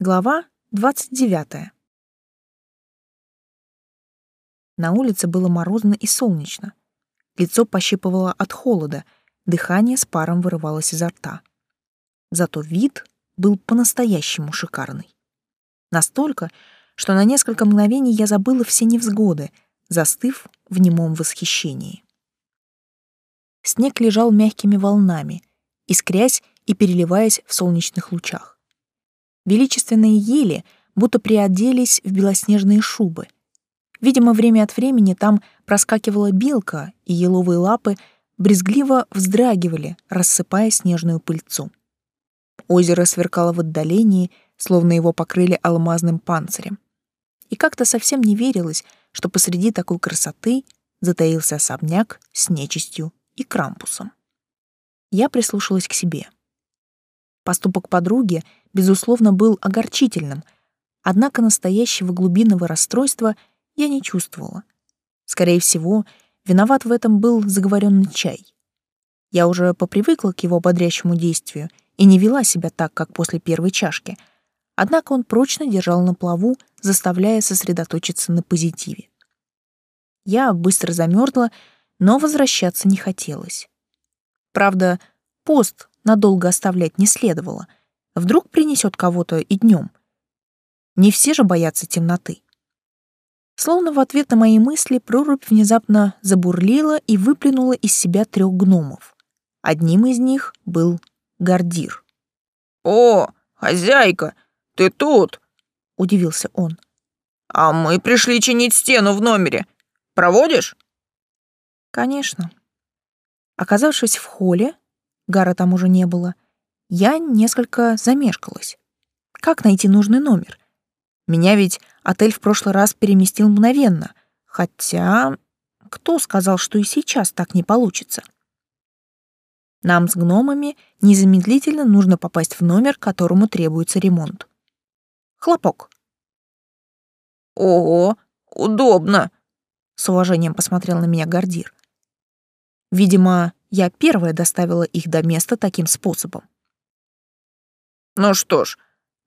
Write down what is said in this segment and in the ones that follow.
Глава 29. На улице было морозно и солнечно. Лицо пощипывало от холода, дыхание с паром вырывалось изо рта. Зато вид был по-настоящему шикарный. Настолько, что на несколько мгновений я забыла все невзгоды, застыв в немом восхищении. Снег лежал мягкими волнами, искрясь и переливаясь в солнечных лучах. Величественные ели будто приоделись в белоснежные шубы. Видимо, время от времени там проскакивала белка, и еловые лапы брезгливо вздрагивали, рассыпая снежную пыльцу. Озеро сверкало в отдалении, словно его покрыли алмазным панцирем. И как-то совсем не верилось, что посреди такой красоты затаился особняк с нечистью и крампусом. Я прислушалась к себе. Поступок подруги — безусловно, был огорчительным, однако настоящего глубинного расстройства я не чувствовала. Скорее всего, виноват в этом был заговоренный чай. Я уже попривыкла к его бодрящему действию и не вела себя так, как после первой чашки, однако он прочно держал на плаву, заставляя сосредоточиться на позитиве. Я быстро замерзла, но возвращаться не хотелось. Правда, пост надолго оставлять не следовало — Вдруг принесет кого-то и днем. Не все же боятся темноты. Словно в ответ на мои мысли прорубь внезапно забурлила и выплюнула из себя трех гномов. Одним из них был Гордир. «О, хозяйка, ты тут?» — удивился он. «А мы пришли чинить стену в номере. Проводишь?» «Конечно». Оказавшись в холле, Гара там уже не было, — я несколько замешкалась. Как найти нужный номер? Меня ведь отель в прошлый раз переместил мгновенно, хотя кто сказал, что и сейчас так не получится? Нам с гномами незамедлительно нужно попасть в номер, которому требуется ремонт. Хлопок. «Ого, удобно!» — с уважением посмотрел на меня Гордир. Видимо, я первая доставила их до места таким способом. Ну что ж,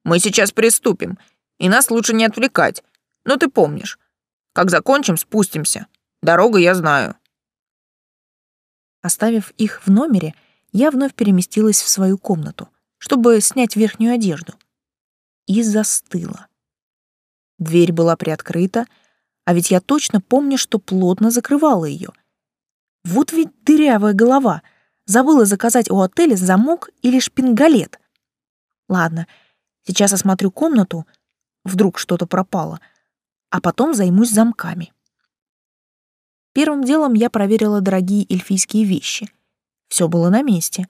мы сейчас приступим, и нас лучше не отвлекать. Но ты помнишь, как закончим, спустимся. Дорогу я знаю. Оставив их в номере, я вновь переместилась в свою комнату, чтобы снять верхнюю одежду. И застыла. Дверь была приоткрыта, а ведь я точно помню, что плотно закрывала ее. Вот ведь дырявая голова. Забыла заказать у отеля замок или шпингалет. Ладно, сейчас осмотрю комнату, вдруг что-то пропало, а потом займусь замками. Первым делом я проверила дорогие эльфийские вещи. Все было на месте.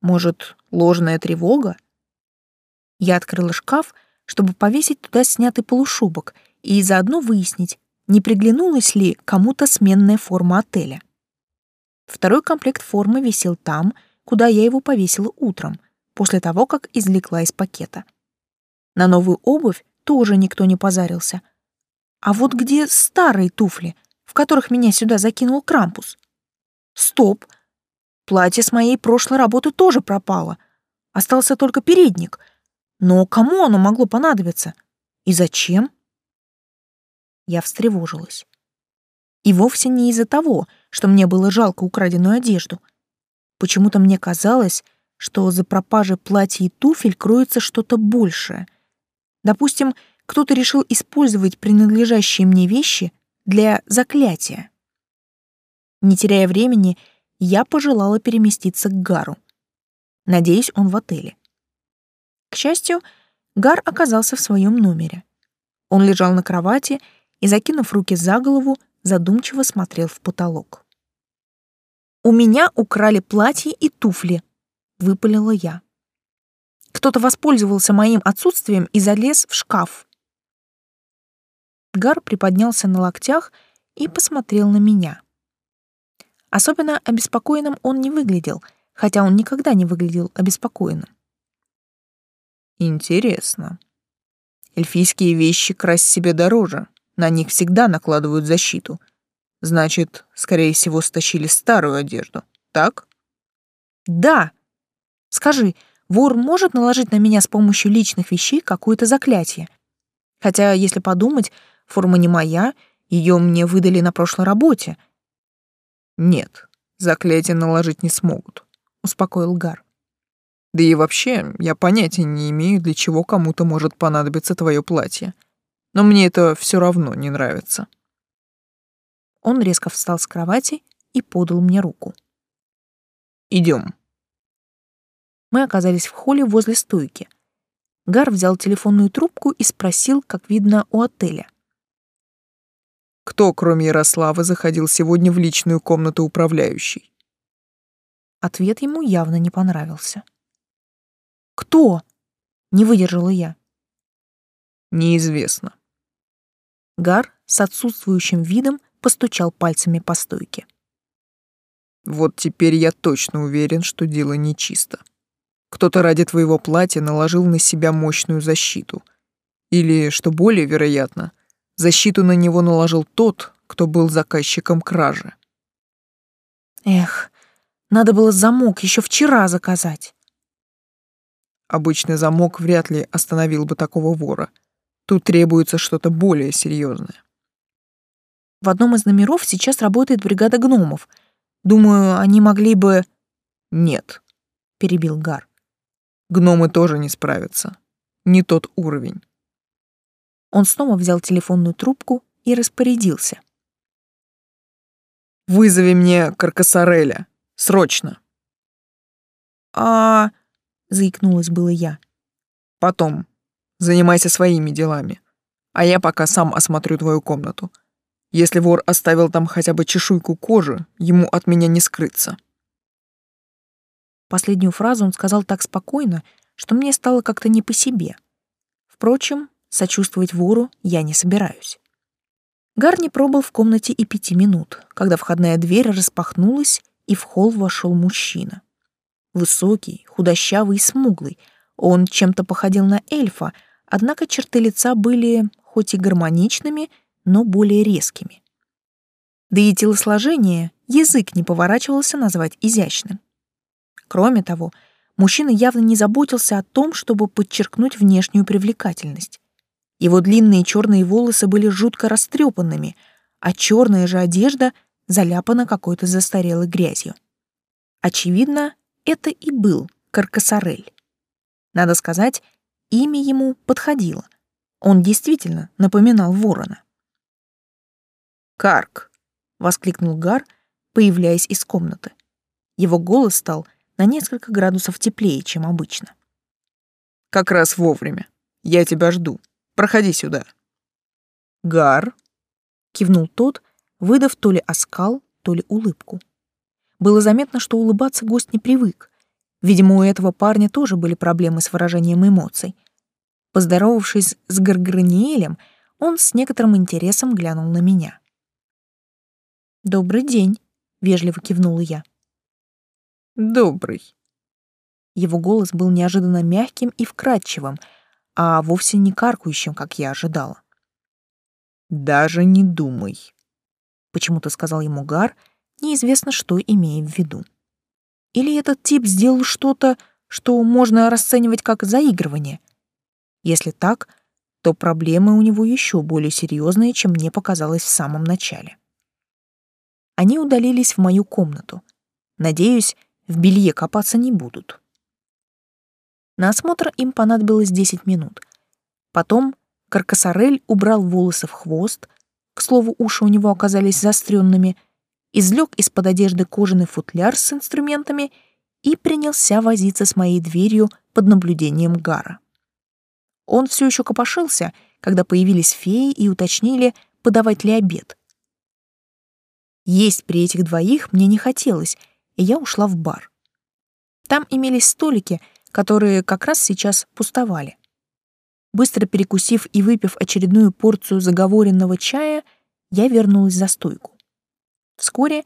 Может, ложная тревога? Я открыла шкаф, чтобы повесить туда снятый полушубок и заодно выяснить, не приглянулась ли кому-то сменная форма отеля. Второй комплект формы висел там, куда я его повесила утром после того, как извлекла из пакета. На новую обувь тоже никто не позарился. А вот где старые туфли, в которых меня сюда закинул Крампус? Стоп! Платье с моей прошлой работы тоже пропало. Остался только передник. Но кому оно могло понадобиться? И зачем? Я встревожилась. И вовсе не из-за того, что мне было жалко украденную одежду. Почему-то мне казалось, что за пропажей платья и туфель кроется что-то большее. Допустим, кто-то решил использовать принадлежащие мне вещи для заклятия. Не теряя времени, я пожелала переместиться к Гару. Надеюсь, он в отеле. К счастью, Гар оказался в своем номере. Он лежал на кровати и, закинув руки за голову, задумчиво смотрел в потолок. «У меня украли платье и туфли», выпалила я. Кто-то воспользовался моим отсутствием и залез в шкаф. Гар приподнялся на локтях и посмотрел на меня. Особенно обеспокоенным он не выглядел, хотя он никогда не выглядел обеспокоенным. Интересно. Эльфийские вещи красть себе дороже. На них всегда накладывают защиту. Значит, скорее всего, стащили старую одежду, так? Да, Скажи, Вор может наложить на меня с помощью личных вещей какое-то заклятие. Хотя, если подумать, форма не моя, ее мне выдали на прошлой работе. Нет, заклятие наложить не смогут, успокоил Гар. Да и вообще, я понятия не имею, для чего кому-то может понадобиться твое платье. Но мне это все равно не нравится. Он резко встал с кровати и подал мне руку. Идем. Мы оказались в холле возле стойки. Гар взял телефонную трубку и спросил, как видно, у отеля. «Кто, кроме Ярослава, заходил сегодня в личную комнату управляющей?» Ответ ему явно не понравился. «Кто?» — не выдержала я. «Неизвестно». Гар с отсутствующим видом постучал пальцами по стойке. «Вот теперь я точно уверен, что дело нечисто. Кто-то ради твоего платья наложил на себя мощную защиту. Или, что более вероятно, защиту на него наложил тот, кто был заказчиком кражи». «Эх, надо было замок еще вчера заказать». Обычный замок вряд ли остановил бы такого вора. Тут требуется что-то более серьезное. В одном из номеров сейчас работает бригада гномов. Думаю, они могли бы... Нет, перебил Гар. Гномы тоже не справятся. Не тот уровень. Он снова взял телефонную трубку и распорядился. «Вызови мне Каркасареля. Срочно!» «А...» заикнулась было я. Потом. Занимайся своими делами. А я пока сам осмотрю твою комнату. Если вор оставил там хотя бы чешуйку кожи, ему от меня не скрыться. Последнюю фразу он сказал так спокойно, что мне стало как-то не по себе. Впрочем, сочувствовать вору я не собираюсь. Гар не пробыл в комнате и пяти минут, когда входная дверь распахнулась, и в холл вошел мужчина. Высокий, худощавый и смуглый. Он чем-то походил на эльфа, однако черты лица были хоть и гармоничными, но более резкими. Да и телосложение язык не поворачивался назвать изящным. Кроме того, мужчина явно не заботился о том, чтобы подчеркнуть внешнюю привлекательность. Его длинные черные волосы были жутко растрепанными, а черная же одежда заляпана какой-то застарелой грязью. Очевидно, это и был Каркасарель. Надо сказать, имя ему подходило. Он действительно напоминал ворона. «Карк!» — воскликнул Гар, появляясь из комнаты. Его голос стал на несколько градусов теплее, чем обычно. «Как раз вовремя. Я тебя жду. Проходи сюда». «Гар!» — кивнул тот, выдав то ли оскал, то ли улыбку. Было заметно, что улыбаться гость не привык. Видимо, у этого парня тоже были проблемы с выражением эмоций. Поздоровавшись с Гарграниелем, он с некоторым интересом глянул на меня. «Добрый день», — вежливо кивнула я. «Добрый». Его голос был неожиданно мягким и вкрадчивым, а вовсе не каркающим, как я ожидала. «Даже не думай», — почему-то сказал ему Гар, — неизвестно, что имея в виду. Или этот тип сделал что-то, что можно расценивать как заигрывание. Если так, то проблемы у него еще более серьезные, чем мне показалось в самом начале. Они удалились в мою комнату. Надеюсь, в белье копаться не будут. На осмотр им понадобилось 10 минут. Потом Каркасарель убрал волосы в хвост, к слову, уши у него оказались заостренными, извлек из-под одежды кожаный футляр с инструментами и принялся возиться с моей дверью под наблюдением Гара. Он все еще копошился, когда появились феи и уточнили, подавать ли обед. Есть при этих двоих мне не хотелось, и я ушла в бар. Там имелись столики, которые как раз сейчас пустовали. Быстро перекусив и выпив очередную порцию заговоренного чая, я вернулась за стойку. Вскоре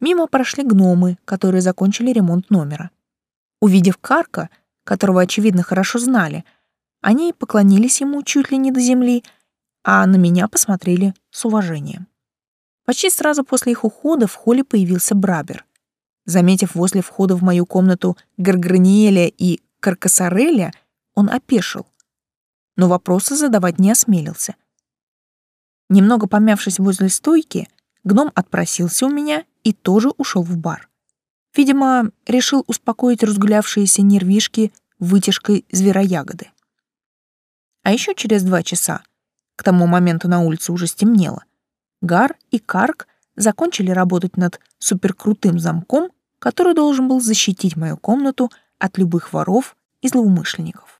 мимо прошли гномы, которые закончили ремонт номера. Увидев Карка, которого, очевидно, хорошо знали, они поклонились ему чуть ли не до земли, а на меня посмотрели с уважением. Почти сразу после их ухода в холле появился Брабер. Заметив возле входа в мою комнату Гарграниеля и Каркасареля, он опешил, но вопросы задавать не осмелился. Немного помявшись возле стойки, гном отпросился у меня и тоже ушел в бар. Видимо, решил успокоить разгулявшиеся нервишки вытяжкой звероягоды. А еще через два часа, к тому моменту на улице уже стемнело, Гар и Карк закончили работать над суперкрутым замком, который должен был защитить мою комнату от любых воров и злоумышленников.